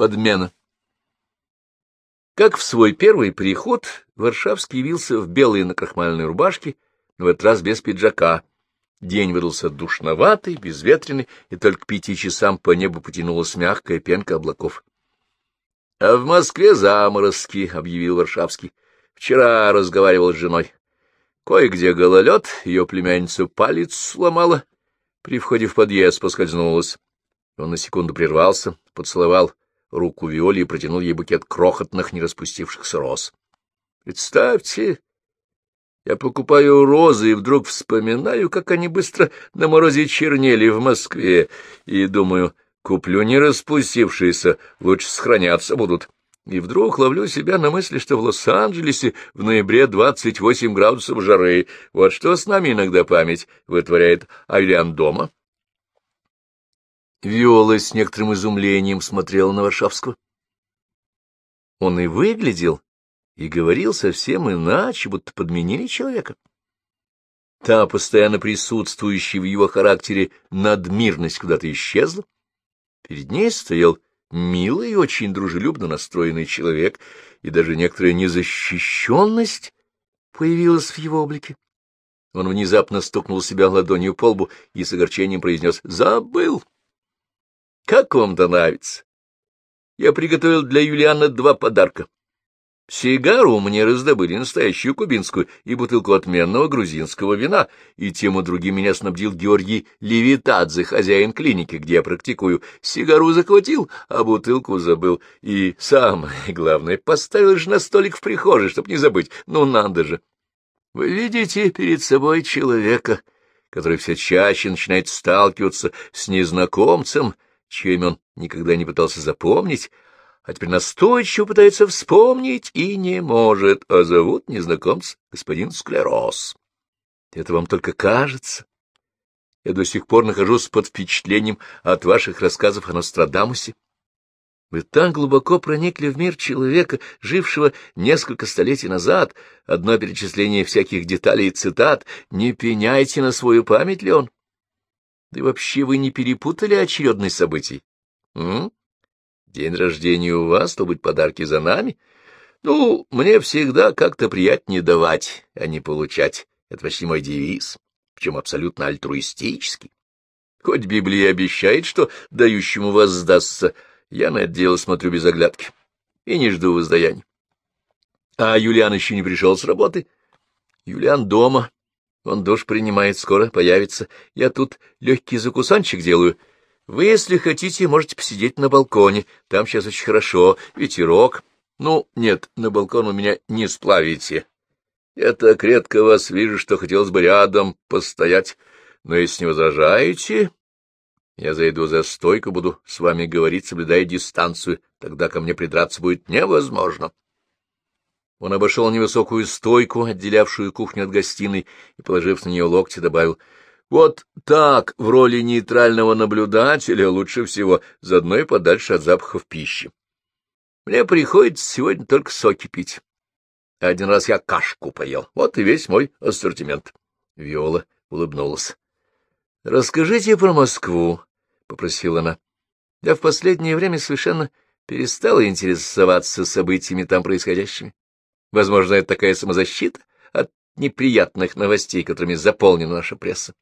Подмена. Как в свой первый приход, Варшавский явился в белой накрахмальной рубашке, но в этот раз без пиджака. День выдался душноватый, безветренный, и только к пяти часам по небу потянулась мягкая пенка облаков. — А в Москве заморозки, — объявил Варшавский. — Вчера разговаривал с женой. Кое-где гололед, ее племянницу палец сломала. При входе в подъезд поскользнулась. Он на секунду прервался, поцеловал руку Виоли и протянул ей букет крохотных, не распустившихся роз. — Представьте, я покупаю розы и вдруг вспоминаю, как они быстро на морозе чернели в Москве, и думаю, куплю не распустившиеся, лучше сохраняться будут. И вдруг ловлю себя на мысли, что в Лос-Анджелесе в ноябре 28 градусов жары. Вот что с нами иногда память вытворяет Айлиан дома. Виола с некоторым изумлением смотрела на Варшавского. Он и выглядел, и говорил совсем иначе, будто подменили человека. Та, постоянно присутствующая в его характере надмирность, куда-то исчезла. Перед ней стоял милый и очень дружелюбно настроенный человек, и даже некоторая незащищенность появилась в его облике. Он внезапно стукнул себя ладонью по лбу и с огорчением произнес «Забыл!» Как вам-то нравится? Я приготовил для Юлиана два подарка. Сигару мне раздобыли настоящую кубинскую и бутылку отменного грузинского вина, и тем и другим меня снабдил Георгий Левитадзе, хозяин клиники, где я практикую. Сигару захватил, а бутылку забыл. И самое главное, поставил же на столик в прихожей, чтоб не забыть. Ну, надо же! Вы видите перед собой человека, который все чаще начинает сталкиваться с незнакомцем, — чье имя он никогда не пытался запомнить, а теперь настойчиво пытается вспомнить и не может, а зовут незнакомца господин Склероз. Это вам только кажется. Я до сих пор нахожусь под впечатлением от ваших рассказов о Нострадамусе. Вы так глубоко проникли в мир человека, жившего несколько столетий назад. Одно перечисление всяких деталей и цитат. Не пеняйте на свою память, Леон. Да и вообще вы не перепутали очередность событий? М? День рождения у вас, то быть подарки за нами? Ну, мне всегда как-то приятнее давать, а не получать. Это почти мой девиз, причем абсолютно альтруистический. Хоть Библия обещает, что дающему воздастся, я на это дело смотрю без оглядки и не жду воздаяния. А Юлиан еще не пришел с работы. Юлиан дома, он душ принимает, скоро появится. Я тут легкий закусанчик делаю. Вы, если хотите, можете посидеть на балконе. Там сейчас очень хорошо, ветерок. Ну, нет, на балкон у меня не сплавите. Я так редко вас вижу, что хотелось бы рядом постоять. Но если не возражаете, я зайду за стойку, буду с вами говорить, соблюдая дистанцию. Тогда ко мне придраться будет невозможно. Он обошел невысокую стойку, отделявшую кухню от гостиной, и, положив на нее локти, добавил, «Вот так, в роли нейтрального наблюдателя, лучше всего, заодно и подальше от запахов пищи. Мне приходится сегодня только соки пить. Один раз я кашку поел, вот и весь мой ассортимент». Виола улыбнулась. — Расскажите про Москву, — попросила она. — Я в последнее время совершенно перестала интересоваться событиями там происходящими. Возможно, это такая самозащита от неприятных новостей, которыми заполнена наша пресса.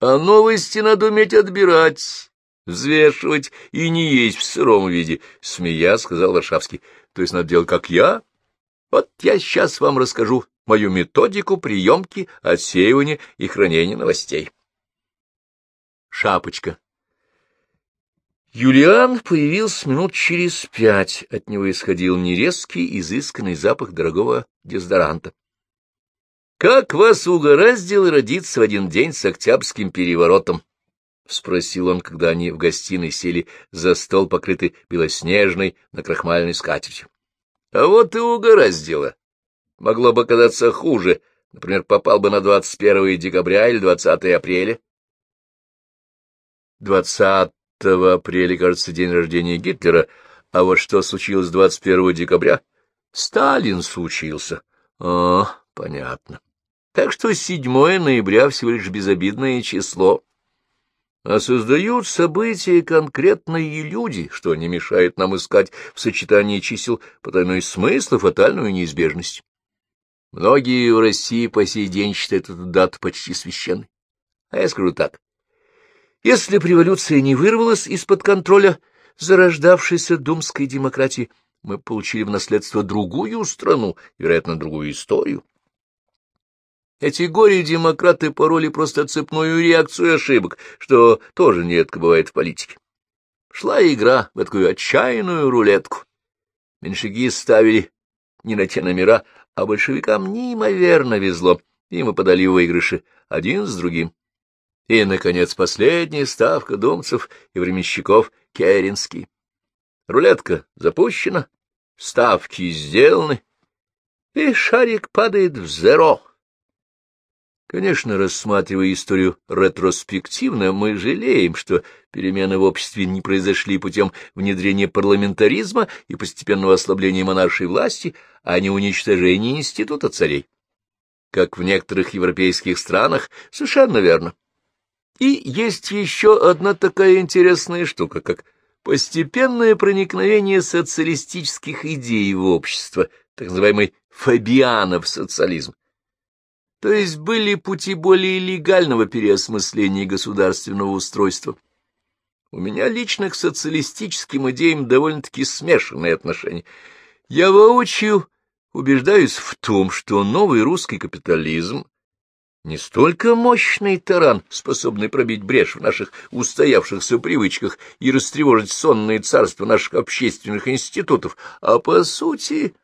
А новости надо уметь отбирать, взвешивать и не есть в сыром виде, — смея сказал Варшавский. То есть надо делать, как я? Вот я сейчас вам расскажу мою методику приемки, отсеивания и хранения новостей. Шапочка. Юлиан появился минут через пять. От него исходил нерезкий, изысканный запах дорогого дезодоранта. — Как вас угораздило родиться в один день с Октябрьским переворотом? — спросил он, когда они в гостиной сели за стол, покрытый белоснежной накрахмальной скатертью. — А вот и угораздило. Могло бы казаться хуже. Например, попал бы на 21 декабря или 20 апреля. 20 апреля, кажется, день рождения Гитлера, а вот что случилось 21 декабря? Сталин случился. А, понятно. Так что 7 ноября всего лишь безобидное число. а создают события конкретные люди, что не мешает нам искать в сочетании чисел потайной смысл и фатальную неизбежность. Многие в России по сей день считают эту дату почти священной. А я скажу так. Если б революция не вырвалась из-под контроля зарождавшейся думской демократии, мы получили в наследство другую страну, вероятно, другую историю. Эти горе-демократы пороли просто цепную реакцию ошибок, что тоже нередко бывает в политике. Шла игра в такую отчаянную рулетку. Меньшики ставили не на те номера, а большевикам неимоверно везло, им выпадали выигрыши один с другим. И, наконец, последняя ставка думцев и временщиков — Керенский. Рулетка запущена, ставки сделаны, и шарик падает в зеро. Конечно, рассматривая историю ретроспективно, мы жалеем, что перемены в обществе не произошли путем внедрения парламентаризма и постепенного ослабления монаршей власти, а не уничтожения института царей. Как в некоторых европейских странах, совершенно верно. И есть еще одна такая интересная штука, как постепенное проникновение социалистических идей в общество, так называемый Фабианов социализм то есть были пути более легального переосмысления государственного устройства. У меня лично к социалистическим идеям довольно-таки смешанные отношения. Я воочию убеждаюсь в том, что новый русский капитализм не столько мощный таран, способный пробить брешь в наших устоявшихся привычках и растревожить сонное царство наших общественных институтов, а, по сути,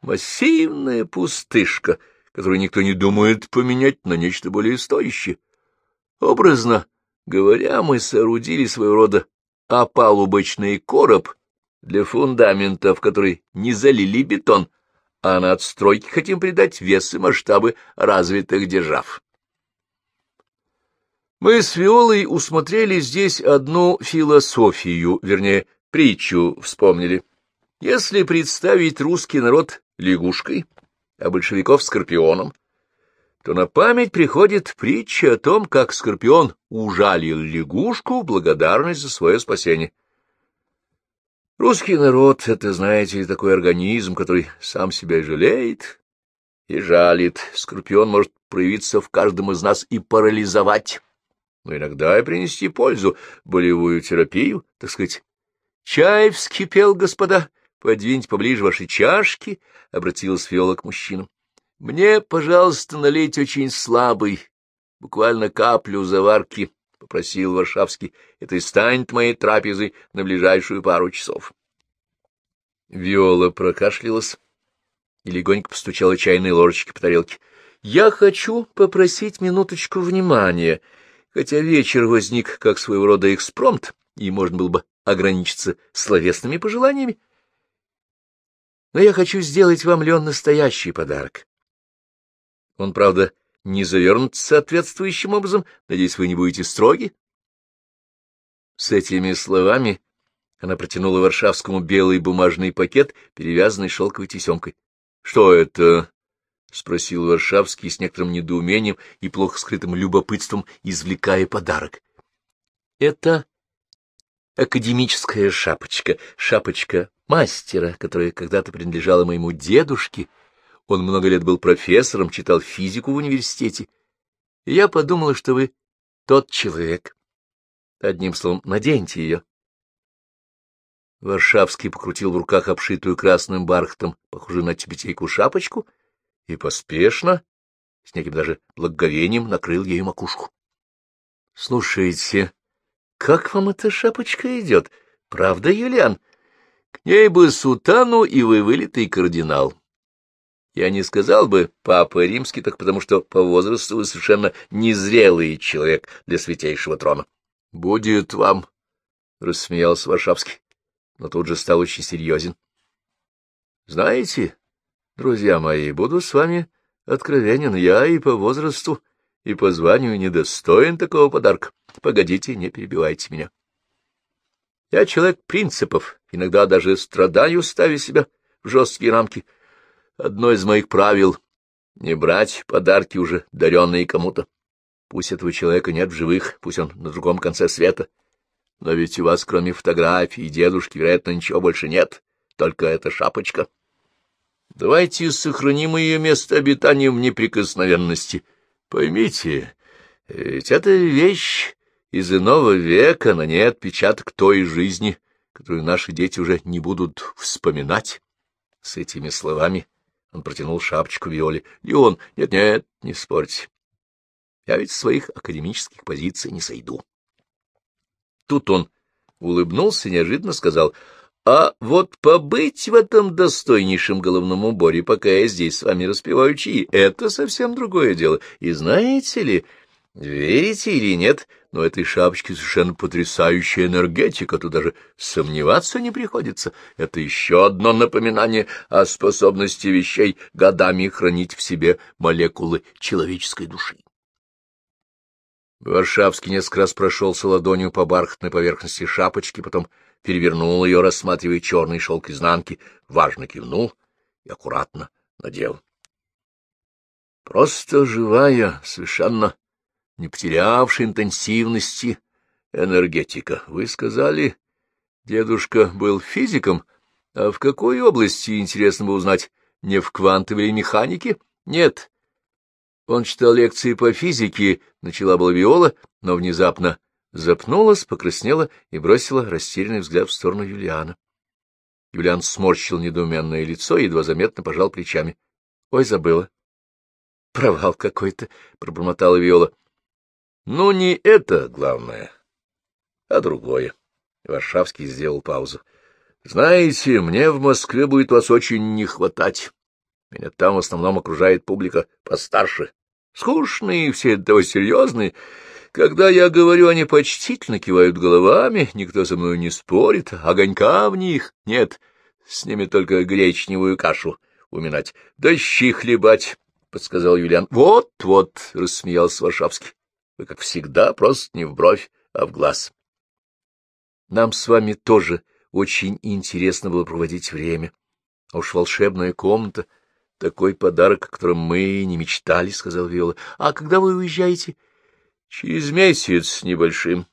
массивная пустышка — которую никто не думает поменять на нечто более стоящее. Образно говоря, мы соорудили своего рода опалубочный короб для фундамента, в который не залили бетон, а на отстройке хотим придать вес и масштабы развитых держав. Мы с Виолой усмотрели здесь одну философию, вернее, притчу вспомнили. Если представить русский народ лягушкой, а большевиков — скорпионом, то на память приходит притча о том, как скорпион ужалил лягушку в благодарность за свое спасение. Русский народ — это, знаете, такой организм, который сам себя жалеет и жалит. Скорпион может проявиться в каждом из нас и парализовать, но иногда и принести пользу, болевую терапию, так сказать. Чай вскипел, господа, подвиньте поближе ваши чашки, — обратилась Фиола к мужчинам. — Мне, пожалуйста, налейте очень слабый, буквально каплю заварки, — попросил Варшавский. — Это и станет моей трапезой на ближайшую пару часов. Виола прокашлялась и легонько постучала чайной ложечкой по тарелке. — Я хочу попросить минуточку внимания, хотя вечер возник как своего рода экспромт, и можно было бы ограничиться словесными пожеланиями но я хочу сделать вам, Лен, настоящий подарок. Он, правда, не завернут соответствующим образом, надеюсь, вы не будете строги. С этими словами она протянула Варшавскому белый бумажный пакет, перевязанный шелковой тесемкой. — Что это? — спросил Варшавский с некоторым недоумением и плохо скрытым любопытством, извлекая подарок. — Это академическая шапочка, шапочка мастера, которая когда-то принадлежала моему дедушке. Он много лет был профессором, читал физику в университете. И я подумала, что вы тот человек. Одним словом, наденьте ее. Варшавский покрутил в руках обшитую красным бархатом, похожую на тибетейку шапочку, и поспешно, с неким даже благоговением, накрыл ею макушку. — Слушайте, как вам эта шапочка идет? Правда, Юлиан? — к ней бы сутану, и вы вылитый кардинал. Я не сказал бы папа римский, так потому что по возрасту вы совершенно незрелый человек для святейшего трона. — Будет вам, — рассмеялся Варшавский, но тут же стал очень серьезен. — Знаете, друзья мои, буду с вами откровенен, я и по возрасту, и по званию недостоин такого подарка. Погодите, не перебивайте меня. Я человек принципов, иногда даже страдаю, ставя себя в жесткие рамки. Одно из моих правил — не брать подарки уже даренные кому-то. Пусть этого человека нет в живых, пусть он на другом конце света. Но ведь у вас, кроме фотографий и дедушки, вероятно, ничего больше нет, только эта шапочка. Давайте сохраним ее место обитания в неприкосновенности. Поймите, ведь это вещь из иного века, на ней отпечаток той жизни, которую наши дети уже не будут вспоминать. С этими словами он протянул шапочку Виоле. И он, нет-нет, не спорьте. Я ведь своих академических позиций не сойду. Тут он улыбнулся и неожиданно сказал, а вот побыть в этом достойнейшем головном уборе, пока я здесь с вами распеваю чаи, это совсем другое дело. И знаете ли, верите или нет, но этой шапочки совершенно потрясающая энергетика, тут даже сомневаться не приходится. Это еще одно напоминание о способности вещей годами хранить в себе молекулы человеческой души. Варшавский несколько раз прошелся ладонью по бархатной поверхности шапочки, потом перевернул ее, рассматривая черный шелк изнанки, важно кивнул и аккуратно надел. Просто живая, совершенно не потерявшая интенсивности энергетика. Вы сказали, дедушка был физиком, а в какой области, интересно бы узнать, не в квантовой механике? Нет, он читал лекции по физике, начала была Виола, но внезапно запнулась, покраснела и бросила растерянный взгляд в сторону Юлиана. Юлиан сморщил недоуменное лицо и едва заметно пожал плечами. — Ой, забыла. — Провал какой-то, — пробормотала Виола. — Ну, не это главное, а другое. Варшавский сделал паузу. — Знаете, мне в Москве будет вас очень не хватать. Меня там в основном окружает публика постарше. Скучные все того серьезные. Когда я говорю, они почтительно кивают головами, никто со мной не спорит, огонька в них нет, с ними только гречневую кашу уминать, да щи хлебать, — подсказал Юлиан. Вот, — Вот-вот, — рассмеялся Варшавский, — вы, как всегда, просто не в бровь, а в глаз. Нам с вами тоже очень интересно было проводить время. А уж волшебная комната — такой подарок, о котором мы не мечтали, — сказал Виола. — А когда вы уезжаете? — Через месяц с небольшим,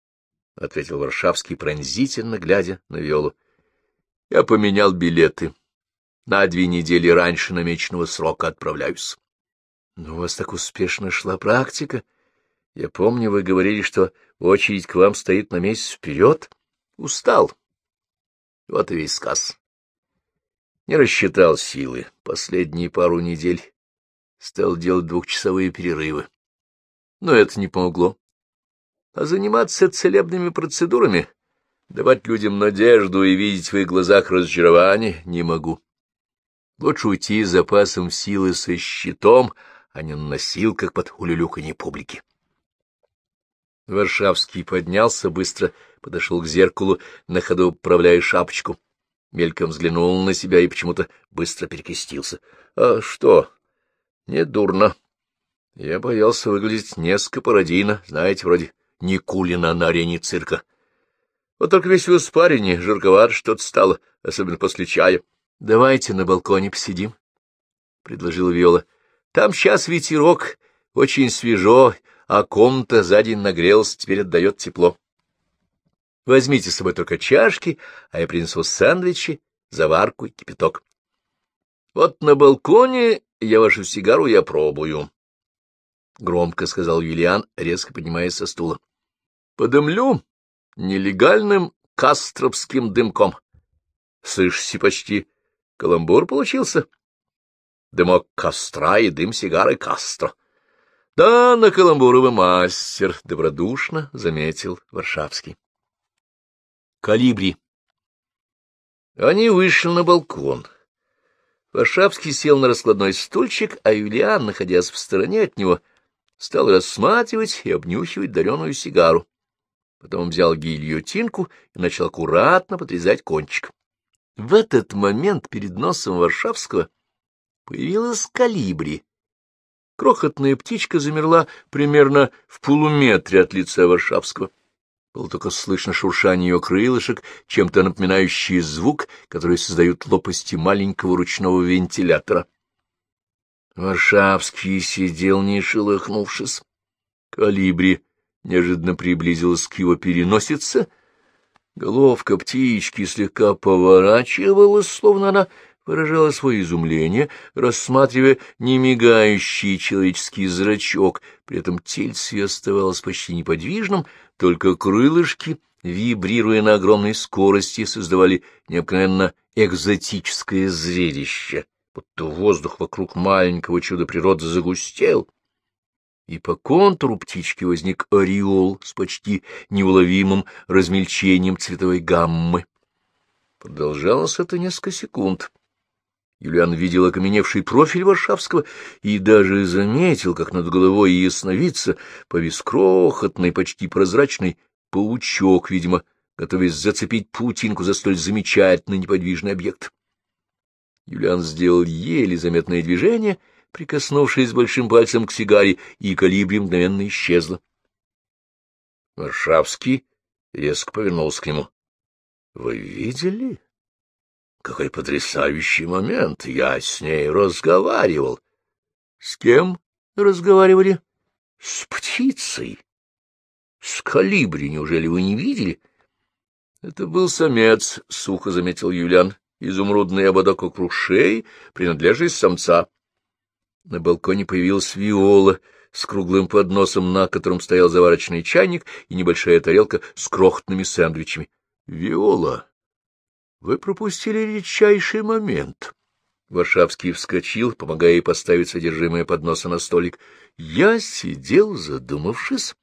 — ответил Варшавский, пронзительно глядя на Виолу. — Я поменял билеты. На две недели раньше намеченного срока отправляюсь. — Но у вас так успешно шла практика. Я помню, вы говорили, что очередь к вам стоит на месяц вперед. Устал. Вот и весь сказ. Не рассчитал силы. Последние пару недель стал делать двухчасовые перерывы. Но это не помогло. А заниматься целебными процедурами, давать людям надежду и видеть в их глазах разочарование не могу. Лучше уйти с запасом силы со щитом, а не на носилках под улюлюканье публики. Варшавский поднялся, быстро подошел к зеркалу, на ходу поправляя шапочку мельком взглянул на себя и почему-то быстро перекрестился. — А что? — Не дурно. Я боялся выглядеть несколько пародийно, знаете, вроде Никулина на арене цирка. Вот только весь в испарине, жарковато что-то стало, особенно после чая. — Давайте на балконе посидим, — предложила Виола. — Там сейчас ветерок, очень свежо, а комната за день нагрелась, теперь отдает тепло. Возьмите с собой только чашки, а я принесу сэндвичи, заварку и кипяток. Вот на балконе я вашу сигару я пробую. — громко сказал Юлиан, резко поднимаясь со стула. — Подымлю нелегальным кастровским дымком. Слышите, почти каламбур получился. Дымок костра и дым сигары Кастро. Да, на каламбуровый мастер, — добродушно заметил Варшавский. Калибри. Они вышли на балкон. Варшавский сел на раскладной стульчик, а Юлиан, находясь в стороне от него, стал рассматривать и обнюхивать дареную сигару. Потом взял гильотинку и начал аккуратно подрезать кончик. В этот момент перед носом Варшавского появилась калибри. Крохотная птичка замерла примерно в полуметре от лица Варшавского. Было только слышно шуршание ее крылышек, чем-то напоминающий звук, который создают лопасти маленького ручного вентилятора. Варшавский сидел, не шелохнувшись. Калибри неожиданно приблизилась к его переносице. Головка птички слегка поворачивалась, словно она выражала свое изумление, рассматривая немигающий человеческий зрачок, при этом тельце оставалось почти неподвижным, только крылышки, вибрируя на огромной скорости, создавали необыкновенно экзотическое зрелище, будто воздух вокруг маленького чуда природы загустел, и по контуру птички возник ореол с почти неуловимым размельчением цветовой гаммы. Продолжалось это несколько секунд. Юлиан видел окаменевший профиль Варшавского и даже заметил, как над головой ясновидца повис крохотный, почти прозрачный паучок, видимо, готовясь зацепить паутинку за столь замечательный неподвижный объект. Юлиан сделал еле заметное движение, прикоснувшись большим пальцем к сигаре, и калибри мгновенно исчезла. Варшавский резко повернулся к нему. — Вы видели? Какой потрясающий момент! Я с ней разговаривал. — С кем разговаривали? — С птицей. — С калибри, неужели вы не видели? — Это был самец, — сухо заметил Юлиан. Изумрудный ободок вокруг шеи, принадлежность самца. На балконе появилась виола с круглым подносом, на котором стоял заварочный чайник и небольшая тарелка с крохотными сэндвичами. — Виола! Вы пропустили редчайший момент. Варшавский вскочил, помогая ей поставить содержимое подноса на столик. Я сидел, задумавшись,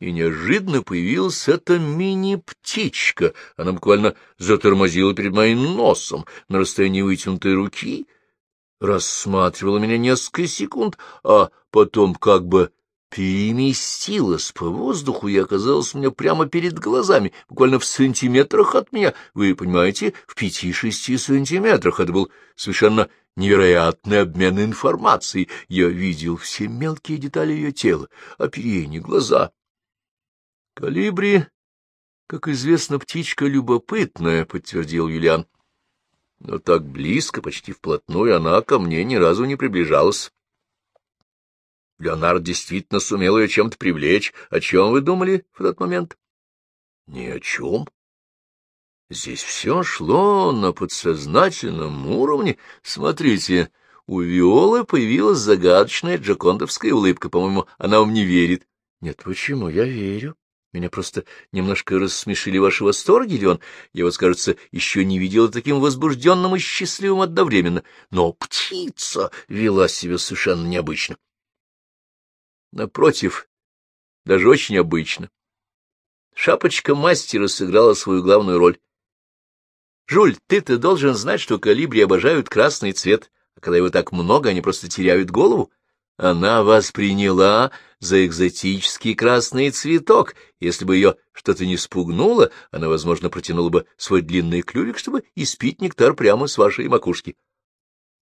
и неожиданно появилась эта мини-птичка. Она буквально затормозила перед моим носом на расстоянии вытянутой руки, рассматривала меня несколько секунд, а потом как бы переместилась по воздуху и оказалась у меня прямо перед глазами, буквально в сантиметрах от меня. Вы понимаете, в пяти-шести сантиметрах. Это был совершенно невероятный обмен информацией. Я видел все мелкие детали ее тела, оперение, глаза. Калибри, как известно, птичка любопытная, — подтвердил Юлиан. Но так близко, почти вплотную, она ко мне ни разу не приближалась. Леонард действительно сумел ее чем-то привлечь. О чем вы думали в тот момент? — Ни о чем. Здесь все шло на подсознательном уровне. Смотрите, у Виолы появилась загадочная джакондовская улыбка. По-моему, она вам не верит. — Нет, почему? Я верю. Меня просто немножко рассмешили ваши восторги, Леон. Я вас, кажется, еще не видела таким возбужденным и счастливым одновременно. Но птица вела себя совершенно необычно. Напротив, даже очень обычно. Шапочка мастера сыграла свою главную роль. Жуль, ты-то должен знать, что калибри обожают красный цвет, а когда его так много, они просто теряют голову. Она восприняла за экзотический красный цветок. Если бы ее что-то не спугнуло, она, возможно, протянула бы свой длинный клювик, чтобы испить нектар прямо с вашей макушки.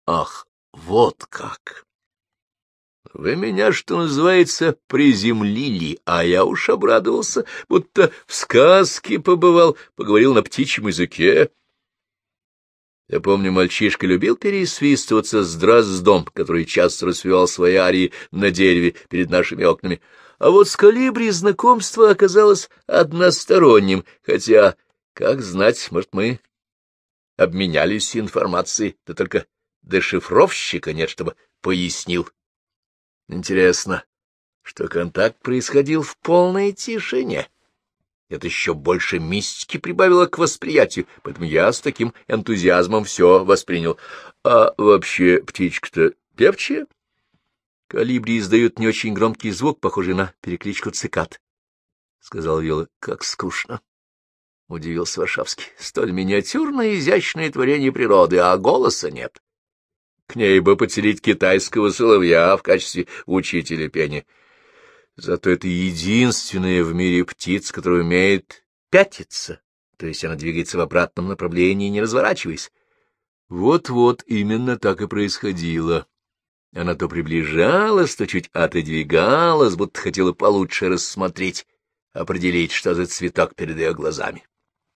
Ах, вот как! Вы меня, что называется, приземлили, а я уж обрадовался, будто в сказке побывал, поговорил на птичьем языке. Я помню, мальчишка любил пересвистываться с дроздом, который часто распевал свои арии на дереве перед нашими окнами. А вот с калибри знакомство оказалось односторонним, хотя, как знать, может, мы обменялись информацией, да только дешифровщика нет, чтобы пояснил. Интересно, что контакт происходил в полной тишине. Это еще больше мистики прибавило к восприятию, поэтому я с таким энтузиазмом все воспринял. А вообще птичка-то певчая? Калибри издает не очень громкий звук, похожий на перекличку цикад, — сказал Вилла. — Как скучно! — удивился Варшавский. — Столь миниатюрное изящное творение природы, а голоса нет. К ней бы поселить китайского соловья в качестве учителя пения. Зато это единственная в мире птица, которая умеет пятиться, то есть она двигается в обратном направлении, не разворачиваясь. Вот-вот именно так и происходило. Она то приближалась, то чуть отодвигалась, будто хотела получше рассмотреть, определить, что за цветок перед ее глазами.